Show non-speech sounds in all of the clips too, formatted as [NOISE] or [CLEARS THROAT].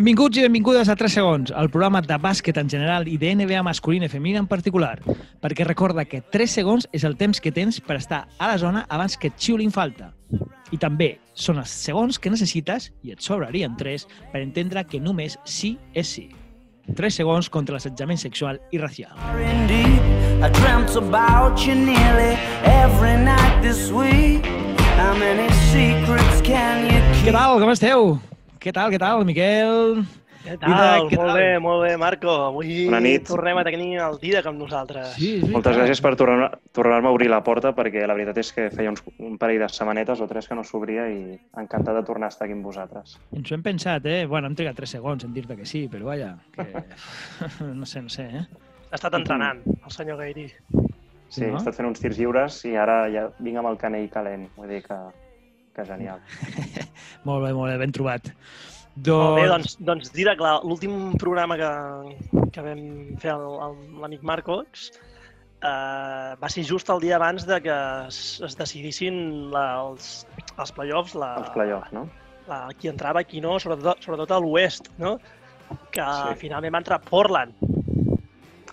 Benvinguts i benvingudes a 3 segons, el programa de bàsquet en general i de NBA masculina i femenina en particular, perquè recorda que 3 segons és el temps que tens per estar a la zona abans que et xiulin falta. I també són els segons que necessites, i et sobrarien 3, per entendre que només sí és sí. 3 segons contra l'assetjament sexual i racial. Indeed, I dreamt about you nearly every night this week. How many secrets can you Què tal? Com esteu? Què tal, què tal, Miquel? Què Didac, tal? què molt tal? bé, molt bé, Marco. Avui Bona nit. tornem a tenir el Didac amb nosaltres. Sí, és Moltes veritat. gràcies per tornar- tornar-me a obrir la porta perquè la veritat és que feia uns, un parell de setmanetes o tres que no s'obria i encantat de tornar a estar aquí amb vosaltres. Ens ho hem pensat, eh? Bueno, hem trigat 3 segons en dir-te que sí, però vaja, que... [LAUGHS] no sé, no sé, eh? Ha estat entrenant, el senyor Gairi. Sí, No? he estat fent uns tirs lliures i ara ja vinc amb el canell calent. Vull dir que, que genial. [LAUGHS] Molt bé, molt bé, ben trobat. Molt bé, doncs, doncs Didac, la- l'últim programa que, que vam fer l'amic Marcos eh, va ser just el dia abans de que es, es decidissin la, els, els play-offs, la, Els play-offs, no? la, qui entrava, qui no, sobretot, sobretot a l'oest, no? que Sí. finalment va entrar Portland.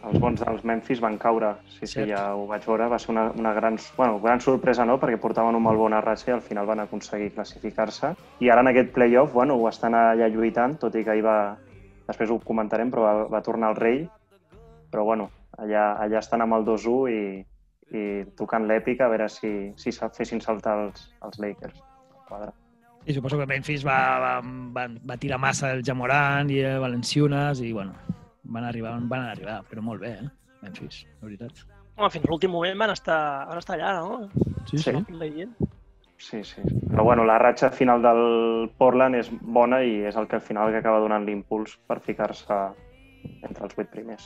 Els bons dels Memphis van caure. Sí, sí, Cert. ja ho vaig veure. Va ser una, una gran, bueno, gran sorpresa, no?, perquè portaven un molt bona ratxa i al final van aconseguir classificar-se. I ara en aquest play-off, bueno, ho estan allà lluitant, tot i que ahir va... Després ho comentarem, però va, va tornar el rei. Però, bueno, allà, allà estan amb el 2-1 i, i tocant l'èpica a veure si, si fessin saltar els, els Lakers. Quadre. I suposo que Memphis va, va, va, va tirar massa el Jamoran i el Valenciunes i, bueno, van arribar, van arribar, però molt bé, eh? Memphis, la veritat. Home, fins a l'últim moment van estar, van estar allà, no? Sí, sí. Sí. Sí, sí. Però, bueno, la ratxa final del Portland és bona i és el que al final que acaba donant l'impuls per ficar-se entre els vuit primers.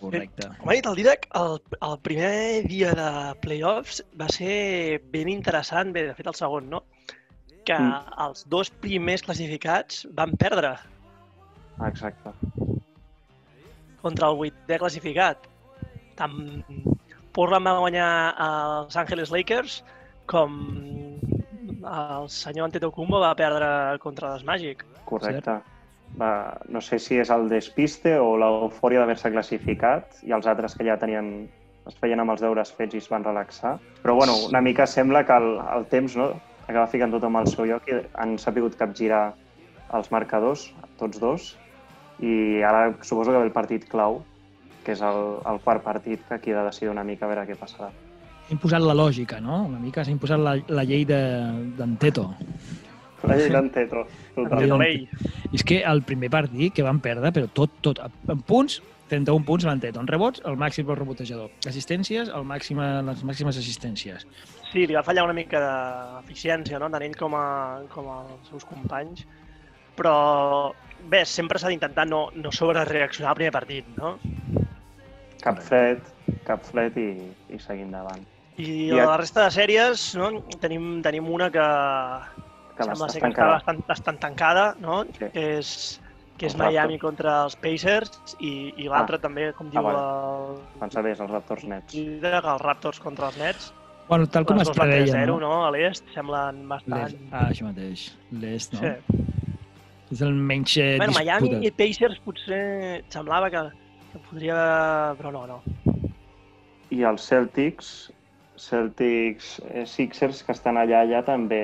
Correcte. Com ha dit el Didac, el, el primer dia de playoffs va ser ben interessant, bé, de fet el segon, no? Que Mm. els dos primers classificats van perdre exacte. Contra el vuitè classificat. Tant Portland va guanyar als Angeles Lakers com el senyor Antetokounmpo va perdre contra els Magic. Correcte. Va, no sé si és el despiste o l'eufòria d'haver-se classificat i els altres que ja tenien es feien amb els deures fets i es van relaxar. Però bueno, una mica sembla que el, el temps no, acaba ficant tot amb el seu lloc i han sapigut capgirar els marcadors, tots dos, i ara suposo que ve el partit clau, que és el, el quart partit que aquí ha de decidir una mica a veure què passarà. Ha imposat la lògica, no? Una mica s'ha imposat la, la llei de- d'Anteto. La llei d'Anteto, total. Anteto Ley. I és que el primer partit que van perdre, però tot, tot, en punts, 31 punts l'Anteto. En rebots, el màxim pel rebotejador. Assistències, el màxim, les màximes assistències. Sí, li va fallar una mica d'eficiència, no? tant ell com, a, com els seus companys. Però, bé, sempre s'ha d'intentar no, no sobrereaccionar al primer partit, no? Cap fred, cap fred i, i seguir endavant. I I la resta de sèries, no? tenim, tenim una que, Que sembla ser que està tancada. bastant, bastant tancada, no? Sí. que és, que és Els Miami Raptors. contra els Pacers i, i l'altre també, com diu vale. el, Pensa bé, és els Raptors nets. els Raptors contra els Nets. Bueno, tal com es preveia, 3-0, no? no? A l'est semblen bastant... Ah, això mateix. L'est, no? Sí. És el menys eh, Bueno, Miami disputat. i Pacers potser semblava que, que podria... Però no, no. I els Celtics, Celtics eh, Sixers, que estan allà, allà també,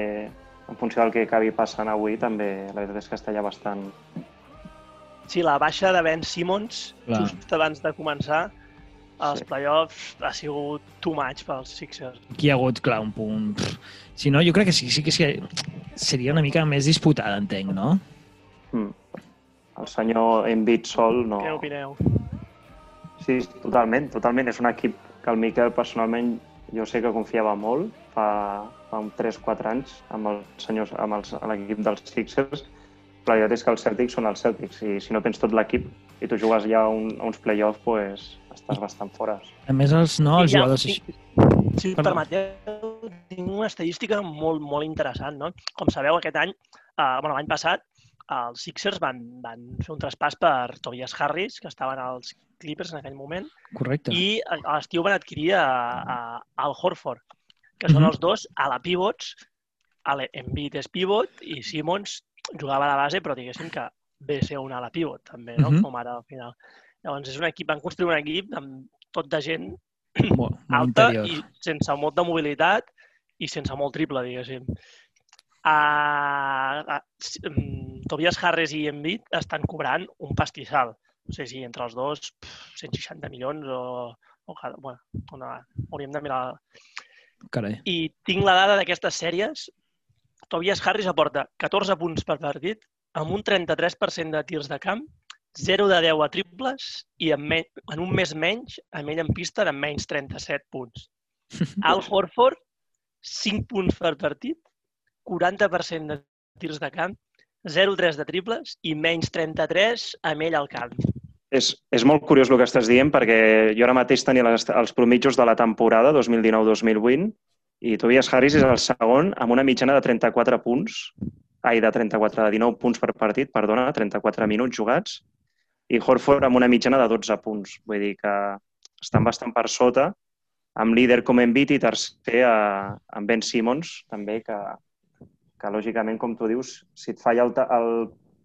en funció del que acabi passant avui, també la veritat és que està allà bastant... Sí, la baixa de Ben Simmons, Clar. just abans de començar, els Sí. playoffs ha sigut too much pels Sixers. Aquí hi ha hagut, clar, un punt... Si no, jo crec que sí, sí que sí, seria una mica més disputada, entenc, no? Mm. El senyor Embiid sol no... Què opineu? Sí, totalment, totalment. És un equip que el Miquel personalment jo sé que confiava molt fa, fa uns 3-4 anys amb, els senyors, amb l'equip dels Sixers, la veritat és que els Celtics són els Celtics i si no tens tot l'equip i tu jugues ja a, un, a uns play-offs, pues, estàs bastant fora. A més, els, no, els ja, jugadors... sí. Si em permeteu, tinc una estadística molt, molt interessant. No? Com sabeu, aquest any, eh, bueno, l'any passat, els Sixers van, van fer un traspàs per Tobias Harris, que estaven als Clippers en aquell moment, Correcte. i a l'estiu van adquirir a, a Al Horford, que són Mhm. els dos a la pivots, a l'Embiid és pivot i Simmons jugava a la base, però diguéssim que bé ser un ala pivot, també, no? Mhm. Com ara al final. Llavors, és un equip, van construir un equip amb tot de gent Molt, molt alta interior. i sense molta mobilitat i sense molt triple, diguéssim. Uh, uh, Tobias Harris i Embiid estan cobrant un pastissal. No sé si entre els dos pff, 160 milions o, o. Bueno, una, hauríem de mirar... Carai. I tinc la dada d'aquestes sèries. Tobias Harris aporta 14 punts per partit amb un 33% de tirs de camp, 0 de 10 a triples i en, me en un mes menys, amb ell en pista, amb menys 37 punts. [LAUGHS] Al Horford, 5 punts per partit, 40% de tirs de camp, 0-3 de triples i menys 33 amb ell al camp. És, és molt curiós el que estàs dient perquè jo ara mateix tenia les, els promitjos de la temporada 2019-2020 i Tobias Harris és el segon amb una mitjana de 34 punts, ai, de 34, de 19 punts per partit, perdona, 34 minuts jugats, i Horford amb una mitjana de 12 punts. Vull dir que estan bastant per sota, amb líder com Embiid i tercer a, amb Ben Simmons, també, que, que lògicament, com tu dius, si et falla el, el,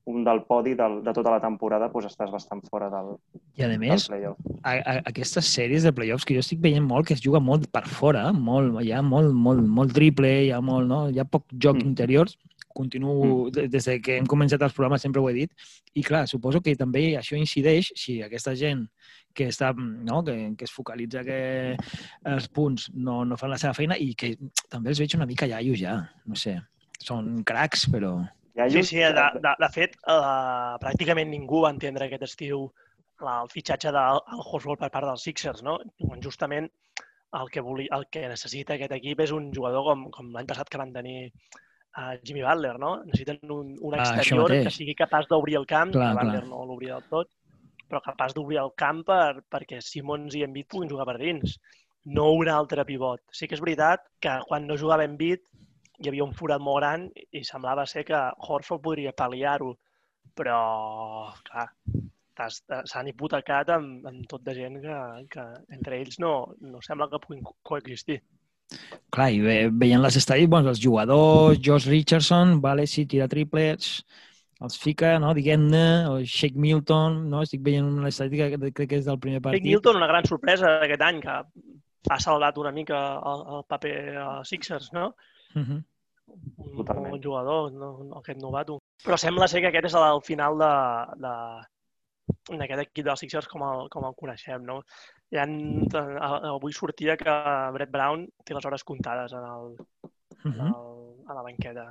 un del podi del, de tota la temporada, doncs estàs bastant fora del, I a més, a, a, aquestes sèries de playoffs que jo estic veient molt, que es juga molt per fora, molt, hi ha molt, molt, molt triple, hi ha, molt, no? hi ha poc joc Mm. mm. interior, continuo, mm. des de que hem començat els programes sempre ho he dit, i clar, suposo que també això incideix si aquesta gent que, està, no? que, que es focalitza que els punts no, no fan la seva feina i que també els veig una mica iaios ja, no sé, són cracs, però... Ja, Sí, sí, de, de, de fet, uh, pràcticament ningú va entendre aquest estiu la, el fitxatge del el Horswell per part dels Sixers, no? Quan justament el que, volia, el que necessita aquest equip és un jugador com, com l'any passat que van tenir a Jimmy Butler, no? Necessiten un, un Ah, exterior mateix. que sigui capaç d'obrir el camp, Clar, que Butler clar. no l'obria del tot, però capaç d'obrir el camp per, perquè Simmons i Embiid puguin jugar per dins. No un altre pivot. Sí que és veritat que quan no jugava Embiid hi havia un forat molt gran i semblava ser que Horford podria pal·liar-ho, però, clar, s'han hipotecat amb, amb tot de gent que, que entre ells no, no sembla que puguin co- coexistir. Clar, i ve, veient les estadístiques, bueno, els jugadors, Josh Richardson, vale, sí, tira triplets, els fica, no, diguem-ne, o Shake Milton, no? Estic veient una estadística que crec que és del primer Partit. partit. Milton, una gran sorpresa d'aquest any, que ha salvat una mica el, el paper a Sixers, no? Uh -huh. Un Totalment. bon jugador, no, no, aquest novato. Però sembla ser que aquest és el final de, de, d'aquest equip dels Sixers com el, com el coneixem, no? Hi ha, avui sortia que Brett Brown té les hores comptades en el, Uh -huh. el, a la banqueta.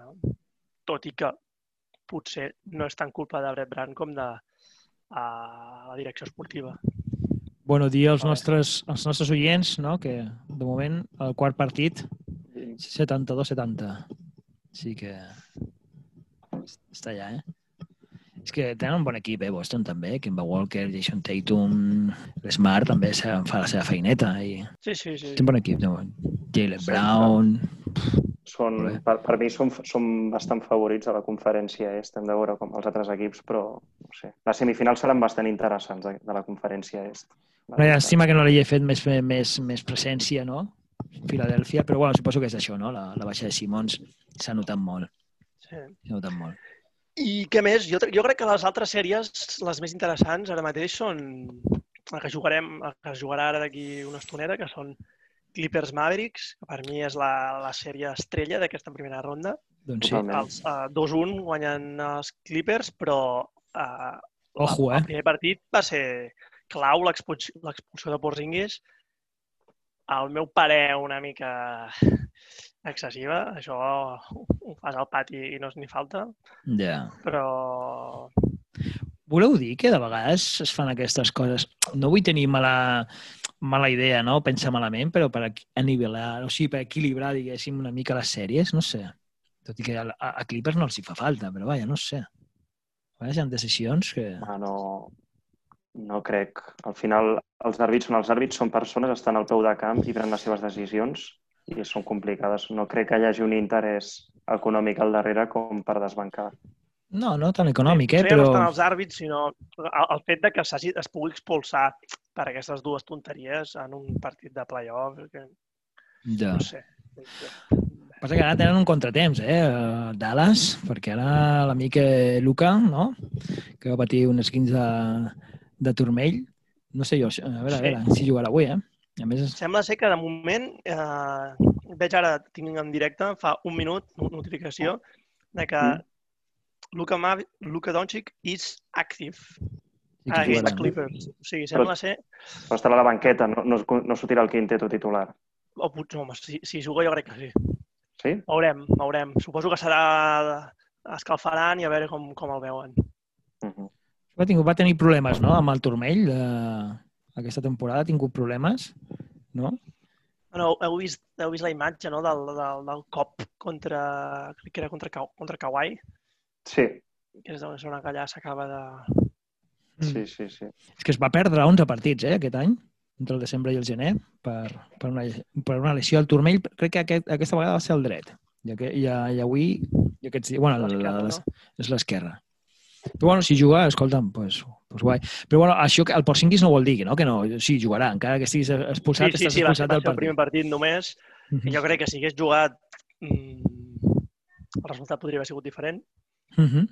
Tot i que potser no és tan culpa de Brett Brown com de a la direcció esportiva. Bueno, dir als nostres, als nostres oients no, que, de moment, el quart partit, 72-70. Sí que està allà, eh? És que tenen un bon equip, eh? Boston també, Kemba Walker, Jason Tatum, l'Smart també se- fa la seva feineta. I... Sí, sí, sí. Té un bon equip, no? Jalen Sí, Brown... Són, per, per mi són, són bastant favorits a la conferència est. Hem de veure com els altres equips, però no sé. Les semifinals seran bastant interessants de, de la conferència est. Una llàstima que no li he fet més, més, més presència, no? Filadèlfia, però bueno, suposo que és això, no? La, la baixa de Simons s'ha notat molt. sí. S'ha notat molt. I què més? Jo, jo crec que les altres sèries, les més interessants ara mateix, són la que jugarem, la que es jugarà ara d'aquí una estoneta, que són Clippers Mavericks, que per mi és la, la sèrie estrella d'aquesta primera ronda. Doncs sí. Els uh, 2-1 guanyen els Clippers, però uh, Ojo, el eh? primer partit va ser clau, l'expulsió de Porzingis. Al meu parer, una mica excessiva. Això ho fas al pati i no és ni falta, Ja. però Voleu dir que de vegades es fan aquestes coses? No vull tenir mala, mala idea, no? Pensar malament, però per anivellar, o sigui, per equilibrar, diguéssim, una mica les sèries, no sé. Tot i que a, a Clippers no els hi fa falta, però vaja, no sé. A vegades hi ha decisions que... Ah, no, no crec. Al final, els àrbits són els àrbits, són persones, estan al peu de camp i prenen les seves decisions i són complicades. No crec que hi hagi un interès econòmic al darrere com per desbancar. No, no tan econòmic, eh? No Però... estan els àrbits, sinó el, el fet de que s'hagi- es pugui expulsar per aquestes dues tonteries en un partit de playoff, que Ja. no sé. Passa que ara tenen un contratemps, eh? a Dallas, perquè ara l'amic Luca, no? que va patir un esquins de, de turmell, no sé jo, a veure, a Sí. veure si jugarà avui, eh? A més, Sembla ser que de moment, eh, veig ara, tinc en directe, fa un minut, no- notificació, de que Mm. Luka, Mav Luka Doncic is active sí against jugarà. Clippers. O sigui, sembla ser... Però estarà a la banqueta, no, no, no sortirà el quinteto titular. O potser, home, si, si juga jo crec que sí. Sí? Veurem, veurem. Suposo que serà... escalfaran i a veure com, com el veuen. Uh -huh. Va, tingut, va tenir problemes, no?, amb el turmell. Eh, aquesta temporada ha tingut problemes, no? Bueno, heu vist, heu vist la imatge no? del, del, del cop contra... crec que era contra, Ka- contra Kawhi, Sí, que és una zona que allà s'acaba de... sí, sí, sí. És que es va perdre 11 partits, eh, aquest any, entre el desembre i el gener, per, per, una, per una lesió al turmell. Crec que aquest, aquesta vegada va ser el dret. I, aquest, i, i avui, i aquests dies, bueno, la, la, és l'esquerra. Però bueno, si juga, escolta'm, pues, pues guai. Però bueno, això que el Porzingis no vol dir no, que no, sí, jugarà, encara que estiguis expulsat, Sí, sí, estàs sí, expulsat del el partit. primer partit només. Mhm. I jo crec que si hagués jugat mm, el resultat podria haver sigut diferent. Mhm.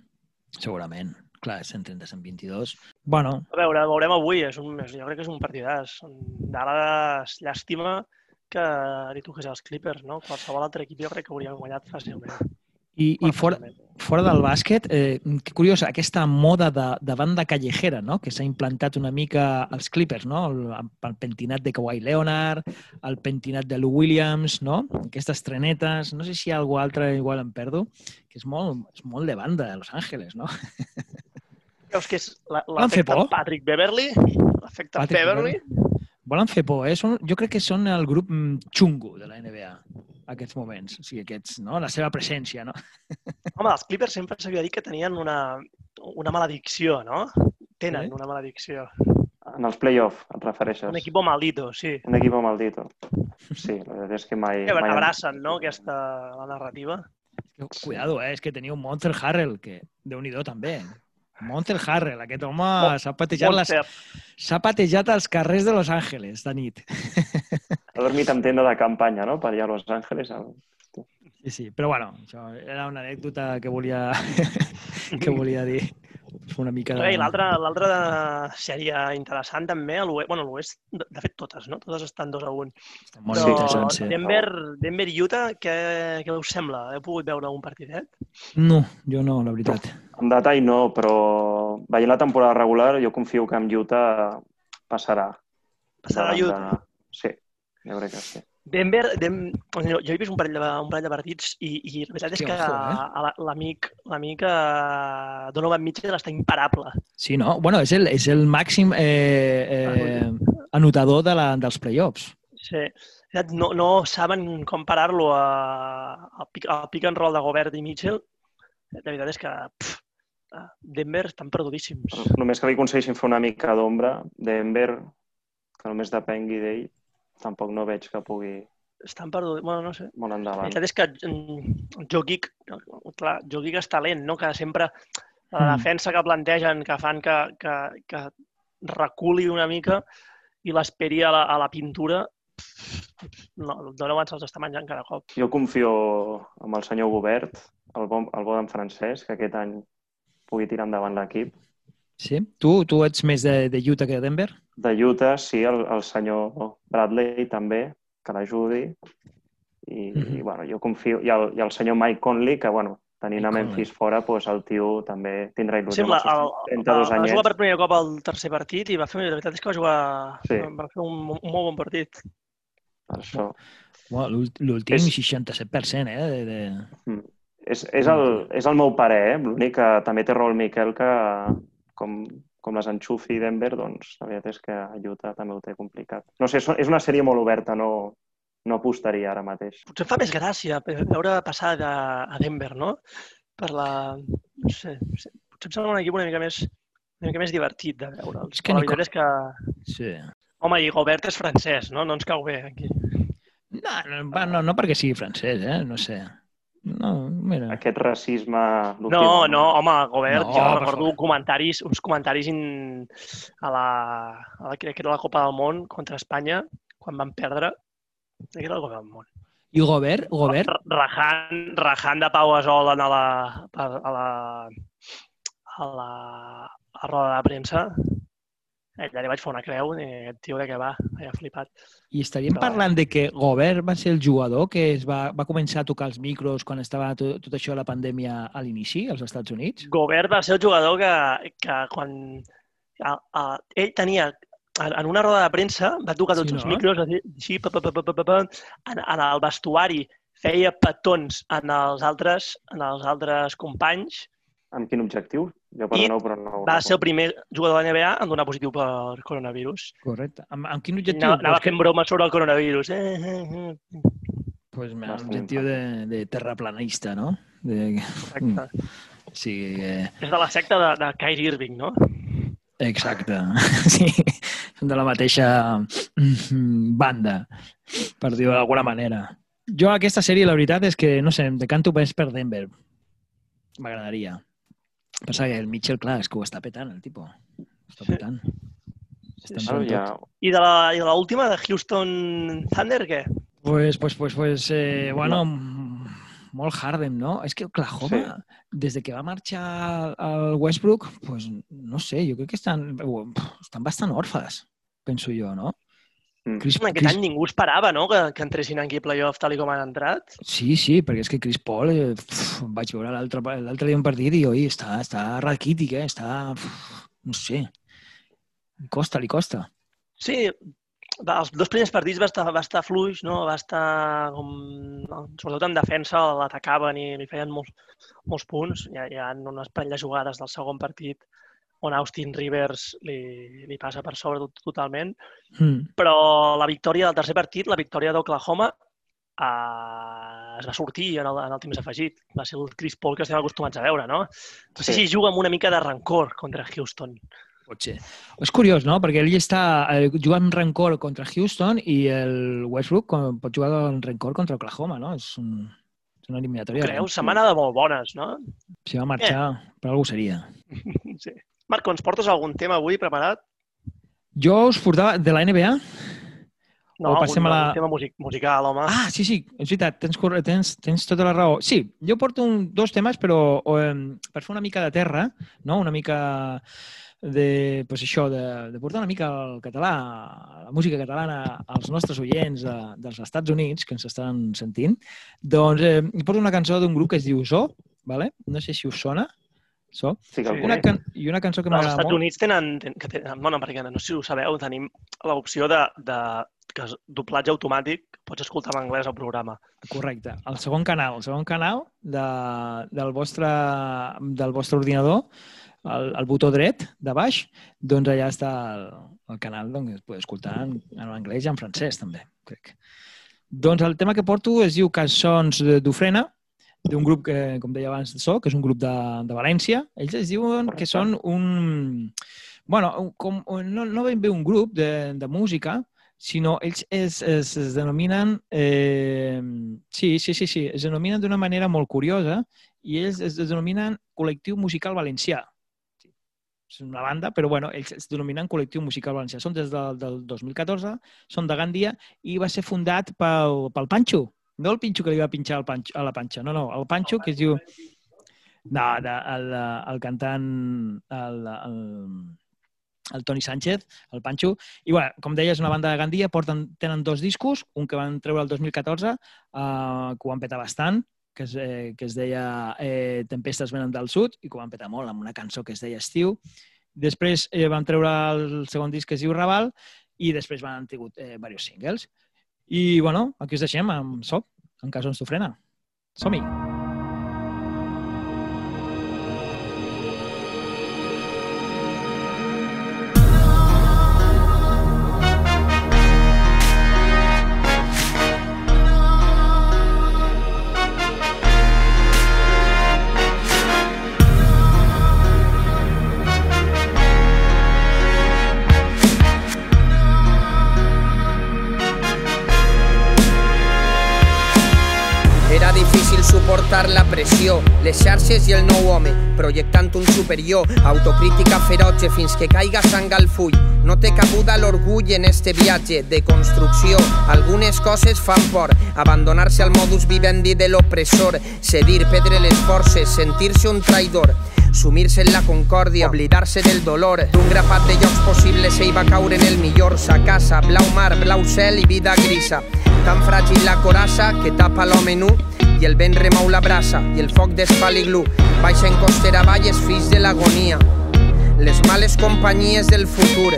Segurament. Clar, 130, 122. Bueno, A veure, veurem avui. És un, jo crec que és un partidàs. Dallas, llàstima que li toqués als Clippers, no? Qualsevol altre equip jo crec que hauria guanyat fàcilment. I, i fora, fora del bàsquet, eh, que curiós, aquesta moda de, de banda callejera, no? que s'ha implantat una mica als Clippers, no? el, el pentinat de Kawhi Leonard, el pentinat de Lou Williams, no? aquestes trenetes, no sé si hi ha algú altre, igual em perdo, que és molt, és molt de banda de Los Angeles, no? [LAUGHS] Creus que és l'efecte? Patrick Beverly? L'efecte Patrick Beverly? Volen fer por, eh? Són, jo crec que són el grup mm, xungo de la NBA, aquests moments, o sigui, aquests, no? La seva presència, no? [LAUGHS] Home, els Clippers sempre s'havia dit que tenien una, una maledicció, no? Tenen Sí? una maledicció. En els play-off, et refereixes? Un equipo maldito, sí. Un equipo maldito. Sí, la veritat és que mai... Que mai abracen, no?, aquesta la narrativa. Cuidado, eh? és que teniu Monster Harrell, que déu nhi també. Monster Harrell, aquest home s'ha patejat, les, patejat als carrers de Los Angeles de nit. Ha dormit en tenda de campanya, no?, per allà a Los Angeles. El... Sí, sí, però bueno, això era una anècdota que volia, [LAUGHS] que volia dir. Una mica de... L'altra l'altra sèrie interessant també, a l'Oest, bueno, l'Oest, de, de fet totes, no? Totes estan 2 a 1. Està molt Però interessant, sí. Denver, Denver i Utah, què, què us sembla? Heu pogut veure un partidet? No, jo no, la veritat. En detall no, però veient la temporada regular jo confio que amb Utah passarà. Passarà a Davant Utah. De... Sí, jo crec que sí. Denver, Dem... jo he vist un parell de, un parell de partits i, i la veritat és que eh? a la- l'amic l'amic eh, Donovan Mitchell està imparable. Sí, no? Bueno, és el, és el màxim eh, eh, anotador de la, dels playoffs. Sí. No, no saben com parar-lo a- al pick, al pick and roll de Gobert i Mitchell. La veritat és que pff, a Denver estan perdudíssims. Només que li aconsegueixin fer una mica d'ombra, Denver, que només depengui d'ell, tampoc no veig que pugui Estan perdudíssims. Bueno, no sé. molt La endavant. veritat és que mm, Jokic, clar, Jokic és talent, no? Que sempre la Mm. defensa que plantegen, que fan que, que, que reculi una mica i l'esperi a, la, a la pintura, no, Donovan se'ls està menjant cada cop. Jo confio en el senyor Gobert, el bon, el bon francès, que aquest any pugui tirar endavant l'equip. Sí? Tu, tu ets més de, de Utah que de Denver? De Utah, sí, el, el senyor Bradley també, que l'ajudi. I, Mhm. i, bueno, jo confio... I el, I el senyor Mike Conley, que, bueno, tenint a Memphis fora, doncs el tio també tindrà il·lusió. Sembla, el, els seus el, 32 va jugar per primer cop al tercer partit i va fer, la veritat és que va jugar, Sí. va fer un, un molt bon partit. Per això. L'últ- L'últim És- 67%, eh? De, de... És, és, el, és el meu parer, eh? L'únic que també té raó el Miquel que com, com les enxufi Denver, doncs la veritat és que a Utah també ho té complicat. No sé, és- una sèrie molt oberta, no, no apostaria ara mateix. Potser fa més gràcia veure passar de, a Denver, no? Per la... No sé, potser em sembla un equip una mica més, una mica més divertit de veure'ls. És que la veritat és que... Sí. Home, i Gobert és francès, no? No ens cau bé aquí. No, no, no, no perquè sigui francès, eh? No sé. No, mira. Aquest racisme... No, no, home, Gobert, No, jo recordo favor. comentaris, uns comentaris in, a, la, a la, crec que era la Copa del Món contra Espanya, quan van perdre. Crec que era la Copa del Món. I Gobert? Gobert? Rajan, Rajan de Pau Gasol en a la, a la, a la, a la roda de premsa. Allà li vaig fer una creu i aquest tio de què va, allà flipat. I estaríem Però- parlant de que Gobert va ser el jugador que es va, va començar a tocar els micros quan estava tot, tot això de la pandèmia a l'inici, als Estats Units? Gobert va ser el jugador que, que quan a, a, ell tenia en una roda de premsa va tocar tots Sí, els no? micros, va dir, així, pa, pa, pa, pa, pa, pa, pa, en, en el vestuari feia petons en els altres, en els altres companys. Amb quin objectiu? Jo I perdoneu, però no... Va ser el primer jugador de la NBA en donar positiu per coronavirus. Correcte. Amb, amb quin objectiu? Anava, anava fent bromes sobre el coronavirus. Eh, eh, eh. Pues, amb objectiu de, de terraplanista, no? De, Exacte. sí, eh, És de la secta de, de Kyrie Irving, no? exacte. [LAUGHS] Sí, són de la mateixa mm, banda, per dir-ho d'alguna manera. Jo aquesta sèrie, la veritat és que, no sé, em decanto més per Denver. M'agradaria. Passa que el Mitchell, clar, és que ho està petant, el tipus. Està Sí. petant. Està ja, I de la, i de Houston Thunder, què? Pues, pues, pues, pues eh, bueno, m- molt Harden, no? És que Oklahoma, sí. des de que va marxar al Westbrook, pues, no sé, jo crec que estan, estan bastant orfes, penso jo, no? Mm. Chris, En aquest Chris, any ningú esperava, no?, que, que entressin aquí a playoff tal i com han entrat. Sí, sí, perquè és que Chris Paul, eh, pf, vaig veure l'altre l'altre dia un partit i, oi, està, està raquític, eh? Està, pf, no sé, li costa, li costa. Sí, va, els dos primers partits va estar, va estar fluix, no? va estar com... Sobretot en defensa l'atacaven i li feien molts, molts punts. Hi ha, hi ha unes parelles de jugades del segon partit on Austin Rivers li, li passa per sobre tot, totalment. Mm. Però la victòria del tercer partit, la victòria d'Oklahoma, eh, es va sortir en el, en el temps afegit. Va ser el Chris Paul que estem acostumats a veure, no? No sé Sí. si juga amb una mica de rancor contra Houston. Pot ser. És curiós, no? Perquè ell està eh, jugant amb rancor contra Houston i el Westbrook pot jugar amb rancor contra Oklahoma, no? És, un, és una eliminatòria. Creus? Setmana de molt bones, no? Si va marxar, per algú seria. [LAUGHS] Sí. Marco, ens portes algun tema avui preparat? Jo us portava de la NBA. No, O passem algun, a la- algun tema music, musical, home. Ah, sí, sí, és veritat, tens, tens, tens tota la raó. Sí, jo porto un, dos temes, però eh, per fer una mica de terra, no? una mica de, pues això, de, de portar una mica el català, la música catalana als nostres oients de, dels Estats Units, que ens estan sentint, doncs eh, porto una cançó d'un grup que es diu So, vale? no sé si us sona, So. sí que. Una, can i una cançó que Els m'agrada Estats molt. Units tenen, ten, que tenen, bueno, perquè no sé si ho sabeu, tenim l'opció de, de que és doblatge automàtic, pots escoltar en anglès el programa. Correcte. El segon canal, el segon canal de, del, vostre, del vostre ordinador, el, el botó dret de baix, doncs allà està el, el canal doncs, que es pot escoltar en, en anglès i en francès també, crec. Doncs el tema que porto es diu Cançons d'Ofrena, d'un grup que, com deia abans, So, que és un grup de, de València. Ells es diuen que són un... Bueno, com, no, no ben bé un grup de, de música, sinó ells es, es, es denominen... Eh, sí, sí, sí, sí, es denominen d'una manera molt curiosa i ells es denominen Col·lectiu Musical Valencià. És una banda, però bueno, ells es denominen Col·lectiu Musical Valencià. Són des del, del 2014, són de Gandia i va ser fundat pel, pel Panxo. No el Pinxo que li va pinxar el panxo, a la panxa, no, no, el Panxo que es diu... No, de, el, el cantant, el, el, el Toni Sánchez, el Panxo. I, bueno, com deia, és una banda de Gandia, porten, tenen dos discos, un que van treure el 2014, eh, que ho van petar bastant, que es, eh, que es deia eh, Tempestes venen del sud, i que ho van petar molt, amb una cançó que es deia Estiu. Després eh, van treure el segon disc que es diu Raval, i després van han tingut eh, diversos singles. I, bueno, aquí us deixem amb Soc, en cas on s'ofrena. Som-hi! Pressió, les xarxes i el nou home, projectant un superior, autocrítica feroce fins que caiga sang al full. No té cabuda l'orgull en este viatge de construcció. Algunes coses fan por, abandonar-se al modus vivendi de l'opressor, cedir, perdre les forces, sentir-se un traïdor sumir-se en la concòrdia, oblidar-se del dolor. D'un grapat de llocs possibles ell va caure en el millor, sa casa, blau mar, blau cel i vida grisa. Tan fràgil la corassa que tapa l'home nu i el vent remou la brasa i el foc desfaliglú. Baixa en costera valles fills de l'agonia. Les males companyies del futur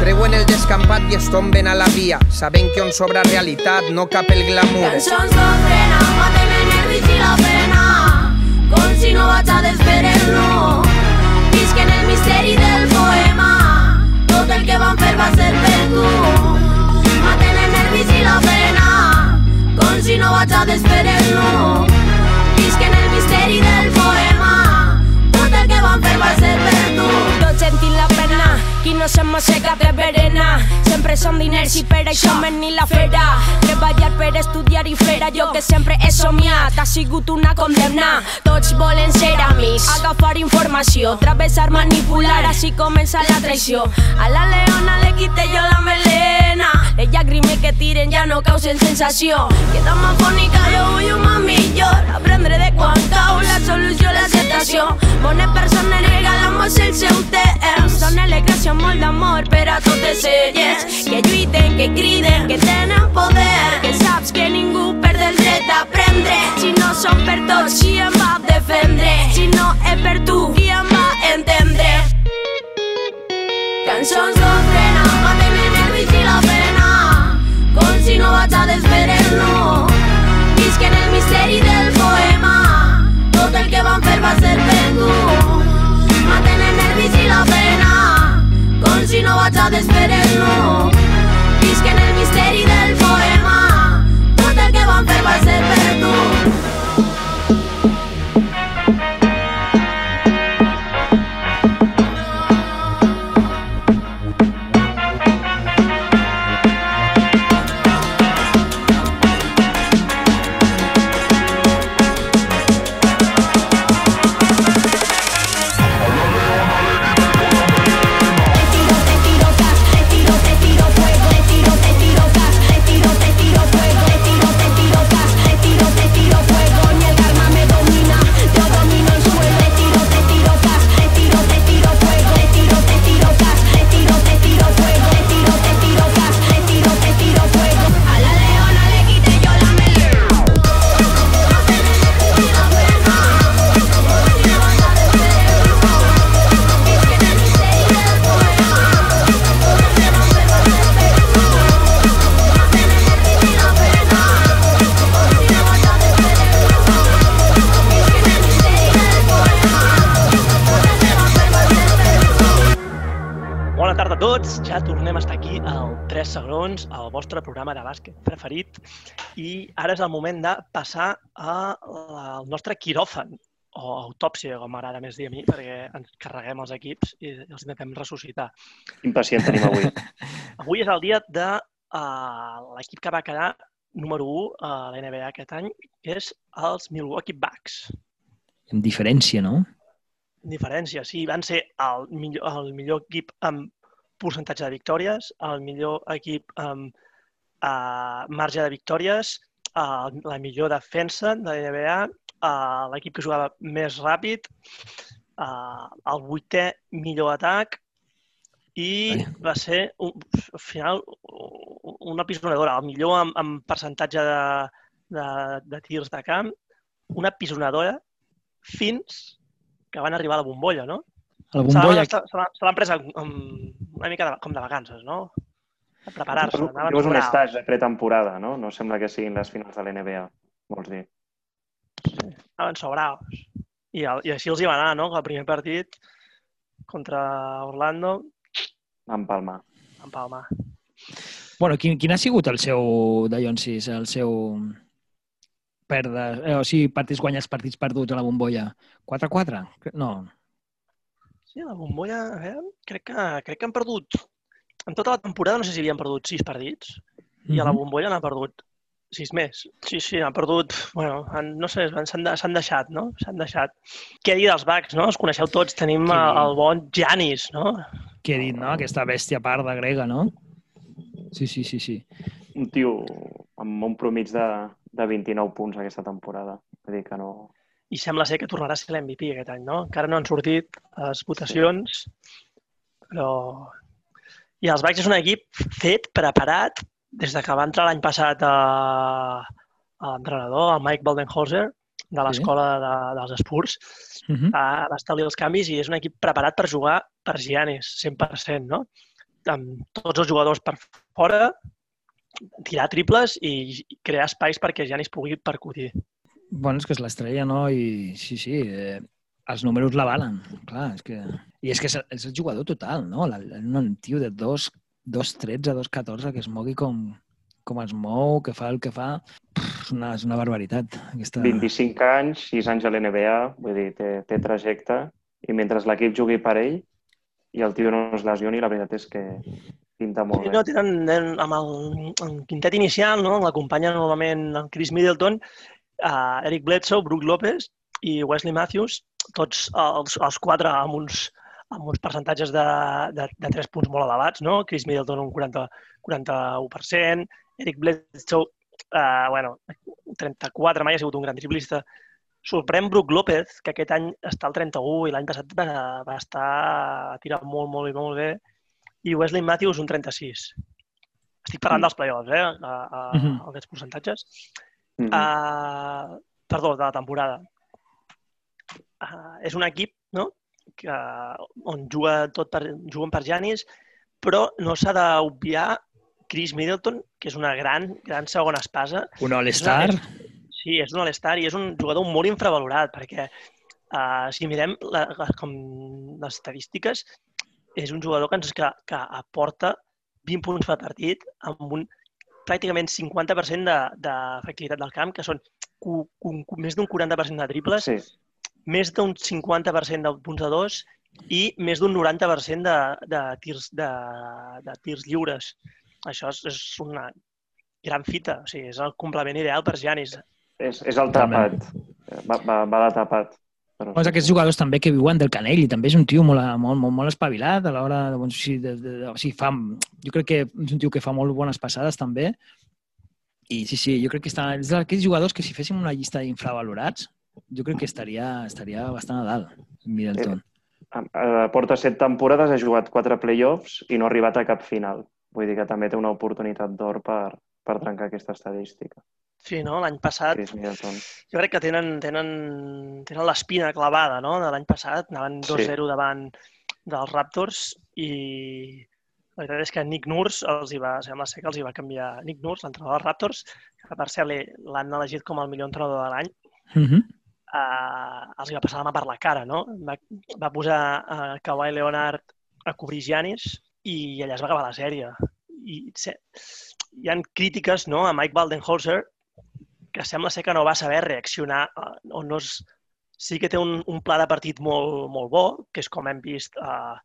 creuen el descampat i es tomben a la via, sabent que on sobra realitat no cap el glamour. Cançons d'ofrena, maten el nervis i la pena, si no vaig a desfer-lo. Visc en el misteri del poema, tot el que van fer va ser per tu. Maten el nervis i la pena, com si no vaig a desfer-lo. Visc en el misteri del poema, tot el que van fer va ser per tu. Tots sentint la pena, qui no se m'assega de verena. Sempre som diners i per això ni la fera. Treballar per estudiar i fer allò que sempre he somiat. Ha sigut una condemna. Tots volen ser amics, agafar informació, travessar, manipular, així comença la traïció. A la leona le quité jo la melena. Les llàgrimes que tiren ja no causen sensació. Queda afònica, jo vull un mà millor. Aprendre de quan cau la solució, l'acceptació. Bones persones regalen-nos el seu temps. Són alegres i amb molt d'amor per a totes elles que lluiten, que criden, que tenen poder. Que saps que ningú perd el dret a aprendre si no són per tots, qui em va defendre si no és per tu, qui em va entendre Cançons d'ofrena, maten el nervis i la pena, com si no vaig a desfer-lo. Visc en el misteri del poema, tot el que van fer va ser per tu. No vaig a desfer-lo. Visc en el misteri del poema, tot el que van fer va ser per tu. Programa de bàsquet preferit i ara és el moment de passar a la- al nostre quiròfan o autòpsia, com m'agrada més dir a mi, perquè ens carreguem els equips i els intentem ressuscitar. Quin pacient tenim avui. [LAUGHS] Avui és el dia de uh, l'equip que va quedar número 1 a la NBA aquest any, que és els Milwaukee Bucks. En diferència, no? diferència, sí, van ser el millor, el millor equip amb percentatge de victòries, el millor equip amb uh, marge de victòries, uh, la millor defensa de la NBA, uh, l'equip que jugava més ràpid, uh, el vuitè millor atac i va ser, un, al final, una pisonadora, el millor amb, amb percentatge de, de, de tirs de camp, una pisonadora fins que van arribar a la bombolla, no? A la bombolla... se l'han pres amb, amb una mica de, com de vacances, no? A preparar-se. anaven Dius un estatge de pretemporada, no? No sembla que siguin les finals de l'NBA, vols dir. Anaven sobraos. I, el, I així els hi va anar, no? Que el primer partit contra Orlando, Van palmar. en palma. Bueno, quin, quin ha sigut el seu, de Llonsis, el seu perda, eh, o sigui, partits guanyats, partits perduts a la bombolla? 4-4? No. Sí, la bombolla, a veure, crec que, crec que han perdut... En tota la temporada no sé si havien perdut sis partits i a la Mhm. bombolla n'ha perdut sis més. Sí, sí, han perdut... Bueno, han, no sé, s'han de, s'han deixat, no? S'han deixat. Què dir dels Bucks, no? Els coneixeu tots. Tenim Què dir? el bon Giannis, no? Què he dit, no? Aquesta bèstia parda grega, no? Sí, sí, sí, sí. Un tio amb un promig de, de 29 punts aquesta temporada. Vull dir que no... I sembla ser que tornarà a ser l'MVP aquest any, no? Encara no han sortit les votacions, però... I els Bucks és un equip fet, preparat, des de que va entrar l'any passat a, a l'entrenador, el Mike Baldenhauser, de l'escola de, dels Spurs, Uh -huh. a- va establir els canvis i és un equip preparat per jugar per Giannis, 100%, no? Amb tots els jugadors per fora, tirar triples i crear espais perquè Giannis pugui percutir. Bueno, és que és l'estrella, no? I sí, sí, eh, els números la valen, clar, és que... I és que és, el jugador total, no? Un tio de 2, 2'13, 2'14, que es mogui com, com es mou, que fa el que fa... Pff, és, una, és una barbaritat. Aquesta... 25 anys, 6 anys a l'NBA, vull dir, té, té trajecte, i mentre l'equip jugui per ell i el tio no es lesioni, la veritat és que pinta molt bé. no, tenen, tenen amb el, el quintet inicial, no? l'acompanya novament el Chris Middleton, uh, Eric Bledsoe, Brook Lopez i Wesley Matthews, tots els, els quatre amb uns, amb uns percentatges de, de, de 3 punts molt elevats, no? Chris Middleton un 40, 41%, Eric Bledsoe, uh, bueno, 34, mai ha sigut un gran triplista. Sorprèn Brook López, que aquest any està al 31 i l'any passat va, va estar a tirar molt, molt i molt bé, i Wesley Matthews un 36. Estic parlant Mm. dels playoffs, eh? A, a, Mhm. Aquests percentatges. Mhm. Uh, perdó, de la temporada. Uh, és un equip no? que, on juga tot per, juguen per Janis, però no s'ha d'obviar Chris Middleton, que és una gran, gran segona espasa. Un all-star. Sí, és un all-star i és un jugador molt infravalorat, perquè uh, si mirem la, la, com les estadístiques, és un jugador que, ens, que, que aporta 20 punts per partit amb un pràcticament 50% de- d'efectivitat del camp, que són cu, cu, cu, més d'un 40% de triples, Sí, més d'un 50% de punts de dos i més d'un 90% de, de, tirs, de, de tirs lliures. Això és, és una gran fita, o sigui, és el complement ideal per Giannis. és, és el tapat. Va, va, va de tapat. Però, Doncs aquests jugadors també que viuen del canell i també és un tio molt, molt, molt, molt espavilat a l'hora de, doncs, sí, de, de, de, o sigui, fa, jo crec que és un tio que fa molt bones passades també i sí, sí, jo crec que està, és d'aquells jugadors que si féssim una llista d'infravalorats jo crec que estaria, estaria bastant a dalt, Middleton. Eh, porta set temporades, ha jugat quatre playoffs i no ha arribat a cap final. Vull dir que també té una oportunitat d'or per, per trencar aquesta estadística. Sí, no? L'any passat jo crec que tenen, tenen, tenen l'espina clavada, no? De l'any passat, anaven 2-0 davant dels Raptors i la veritat és que Nick Nurse els hi va, sembla ser que els hi va canviar Nick Nurse, l'entrenador dels Raptors, que per cert l'han elegit com el millor entrenador de l'any, Uh -huh. Eh, els va passar la mà per la cara, no? Va, va posar a Kawhi Leonard a cobrir Giannis i allà es va acabar la sèrie. I se, hi han crítiques no, a Mike Baldenholzer que sembla ser que no va saber reaccionar eh, o no es, sí que té un, un pla de partit molt, molt bo, que és com hem vist eh,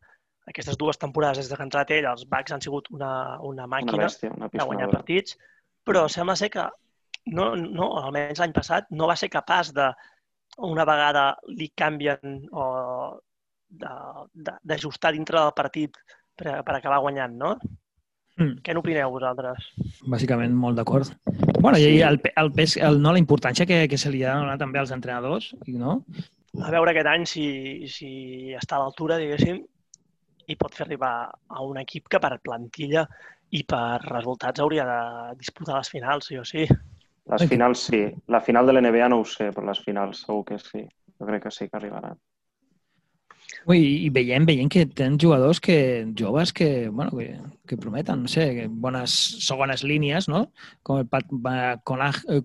aquestes dues temporades des de que ha entrat ell, els Bucks han sigut una, una Una màquina bèstia, una de guanyar partits, però sembla ser que no, no, almenys l'any passat no va ser capaç de, una vegada li canvien o d'ajustar dintre del partit per, per acabar guanyant, no? Mm. Què n'opineu vosaltres? Bàsicament molt d'acord. Bueno, i el, el pes, el, no, la importància que, que se li ha donat també als entrenadors, no? A veure aquest any si, si està a l'altura, diguéssim, i pot fer arribar a un equip que per plantilla i per resultats hauria de disputar les finals, sí o sí. Les finals sí. La final de l'NBA no ho sé, però les finals segur que sí. Jo crec que sí que arribaran. Ui, I veiem, veiem que tenen jugadors que, joves que, bueno, que, que prometen, no sé, que bones segones línies, no? Com el Pat Conag- eh,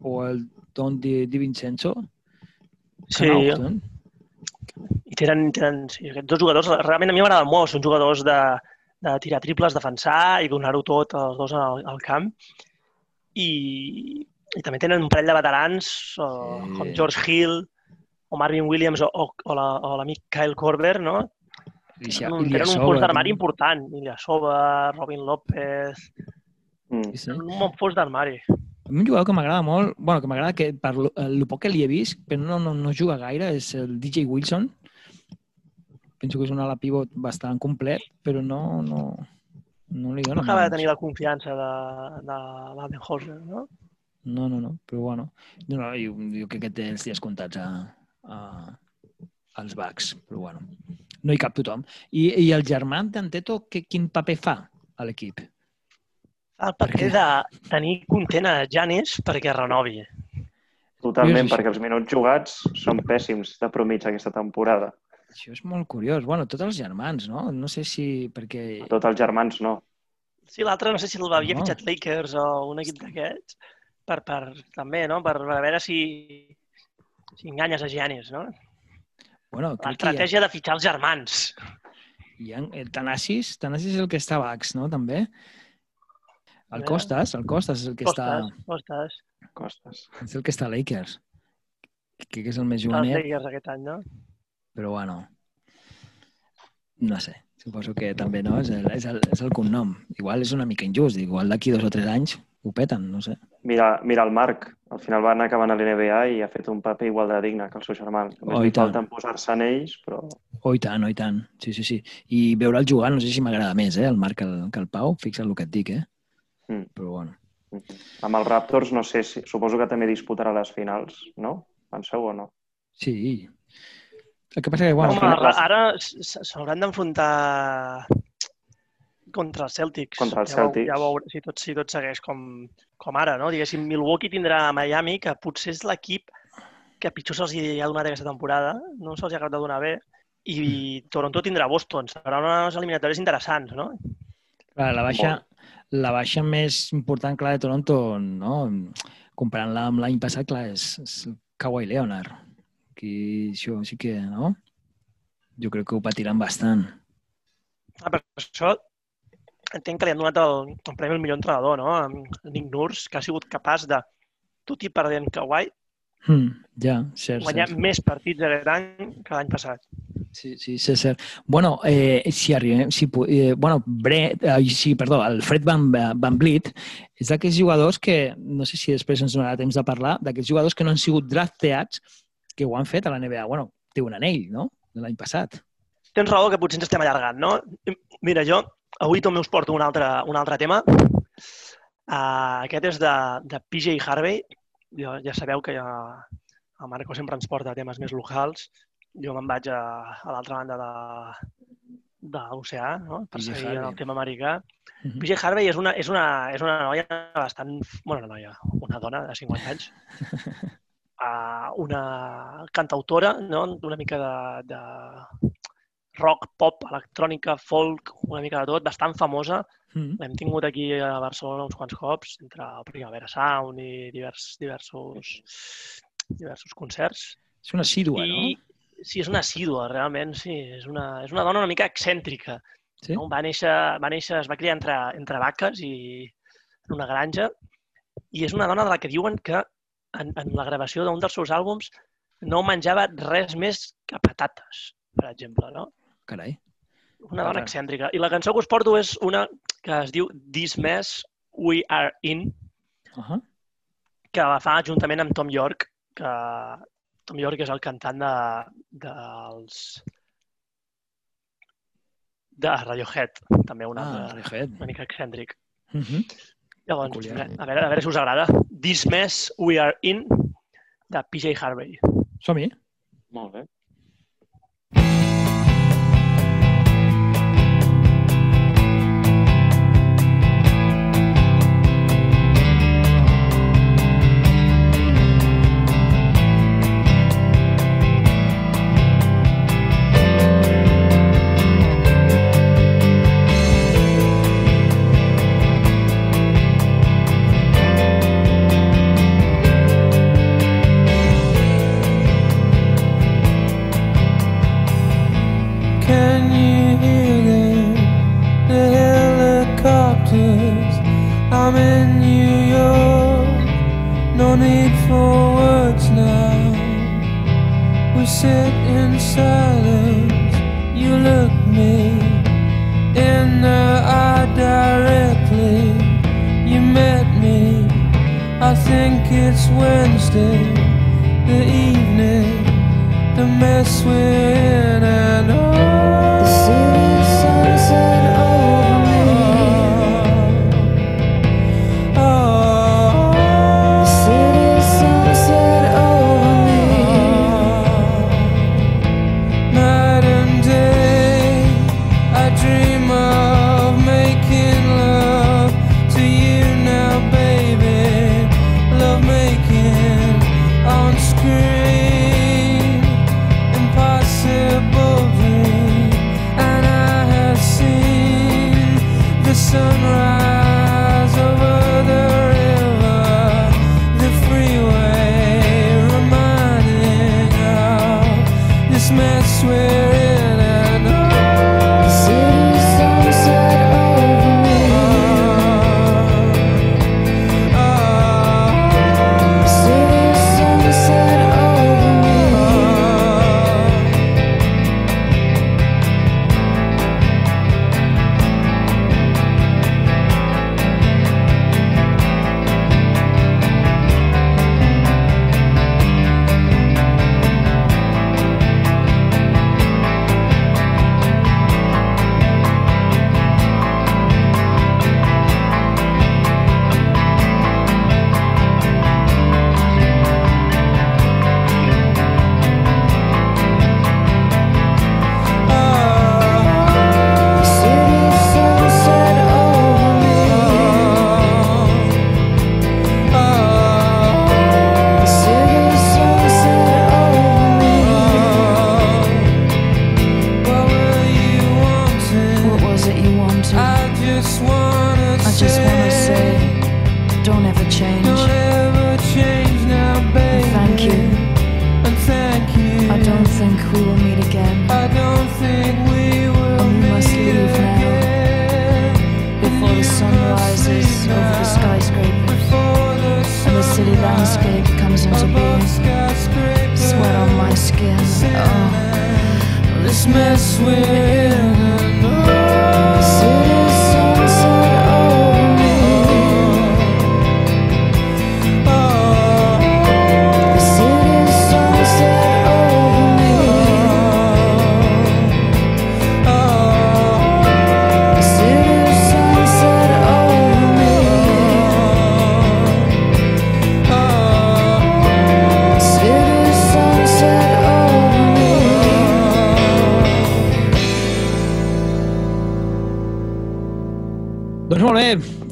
o el Don Di, Di Vincenzo. Sí, Connaughton. i tenen, tenen sí, aquests dos jugadors, realment a mi m'agraden molt, són jugadors de, de tirar triples, defensar i donar-ho tot els dos al, al camp. I, I també tenen un parell de veterans, o, Sí. com George Hill, o Marvin Williams, o, o, o la- o l'amic Kyle Korver, no? Ilia- tenen un Ilyasova, fons d'armari important. Ilyasova, Robin López... Mm. Sí, un bon fos d'armari. A mi un jugador que m'agrada molt, bueno, que m'agrada que per lo, el poc que li he vist, però no, no, no juga gaire, és el DJ Wilson. Penso que és un ala pivot bastant complet, però no, no, no li No dona acaba de tenir la confiança de, de Badenhauser, no? No, no, no, però bueno. No, no, jo, jo crec que té els dies comptats a, a, als Bucks, però bueno. No hi cap tothom. I, i el germà d'Anteto, quin paper fa a l'equip? El paper de tenir content a Janis perquè renovi. Totalment, perquè els minuts jugats són pèssims de promig aquesta temporada. Això és molt curiós. Bueno, tots els germans, no? No sé si... perquè... A tots els germans no. Sí, l'altre no sé si l'havia No. fitxat Lakers o un equip d'aquests, per, per, també, no? Per, per veure si, si enganyes a Giannis, no? Bueno, que hi ha, L'estratègia de fitxar els germans. hi ha el Tanassis, Tanassis és el que està a Bucks, no? També. El Mira. Costas, el Costas és el que està, Costes, costes. Costes. és el que està a Lakers. Crec que és el més Els jovenet, Lakers aquest any, no? Però bueno, no sé. Suposo que també no, és el, és el, és el cognom. Igual és una mica injust, igual d'aquí dos o tres anys ho peten, no sé. Mira, mira el Marc. Al final va anar acabant a l'NBA i ha fet un paper igual de digne que el seu germà. Només Oh, li tant. falten posar-se en ells, però Oh, i tant, oh, i tant. Sí, sí, sí. I veure'l jugar, no sé si m'agrada més, eh, el Marc que el, que el Pau. Fixa't el que et dic, eh? Mm. Però bueno. amb els Raptors no sé si... Suposo que també disputarà les finals, no? Penseu o no? Sí. El que passa que, bueno, Home, ara, ara s'hauran d'enfrontar contra els Celtics. Contra els ja Celtics. Ja veure si tot, si tot segueix com, com ara, no? Diguéssim, Milwaukee tindrà Miami, que potser és l'equip que pitjor se'ls ha donat aquesta temporada, no se'ls ha acabat de donar bé, i Toronto tindrà Boston. Seran unes eliminatòries interessants, no? clar, la baixa, la baixa més important, clar, de Toronto, no? comparant-la amb l'any passat, clar, és, és Kawhi Leonard. Aquí això sí que, no? Jo crec que ho patiran bastant. Ah, per això entenc que li han donat el, el premi al millor entrenador, no? A Nick Nurse, que ha sigut capaç de, tot i perdent Kawhi, Mm, ja, cert, guanyar cert. més partits aquest any que l'any passat. Sí, sí, sí, cert. Bueno, eh, si arribem, si, pu- eh, bueno, Bre, eh, sí, perdó, el Fred Van, Van Vliet és d'aquells jugadors que, no sé si després ens donarà temps de parlar, d'aquells jugadors que no han sigut drafteats que ho han fet a la NBA. Bueno, té un anell, no?, de l'any passat. Tens raó que potser ens estem allargant, no? Mira, jo avui també us porto un altre, un altre tema. Uh, aquest és de, de PJ Harvey. Jo, ja sabeu que ja, el Marco sempre ens porta temes més locals. Jo me'n vaig a, a l'altra banda de, de l'oceà, no? per PJ seguir en el Harvey. tema americà. Mhm. PJ Harvey és una, és una, és una noia bastant... Bueno, una noia, una dona de 50 anys. [LAUGHS] Uh, una cantautora, no? una mica de, de rock, pop, electrònica, folk, una mica de tot, bastant famosa. Mm. L'hem tingut aquí a Barcelona uns quants cops, entre el Primavera Sound i divers, diversos, diversos concerts. És una assídua, I no? sí, és una assídua, realment, sí. És una, és una dona una mica excèntrica. Sí? No? Va, néixer, va néixer, es va criar entre, entre vaques i en una granja i és una dona de la que diuen que en, en la gravació d'un dels seus àlbums no menjava res més que patates, per exemple, no? Carai. Una dona excèntrica. I la cançó que us porto és una que es diu This Mess We Are In, Uh -huh. que la fa juntament amb Tom York, que Tom York és el cantant de, dels de Radiohead, també un Ah, altre, Radiohead. una mica excèntric. Uh -huh. Llavors, Peculiar. a veure, a veure si us agrada. This Mess We Are In, de PJ Harvey. Som-hi. Molt bé.